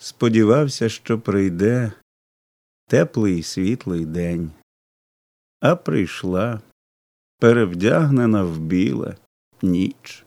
сподівався, що прийде теплий і світлий день, а прийшла перевдягнена в біле ніч.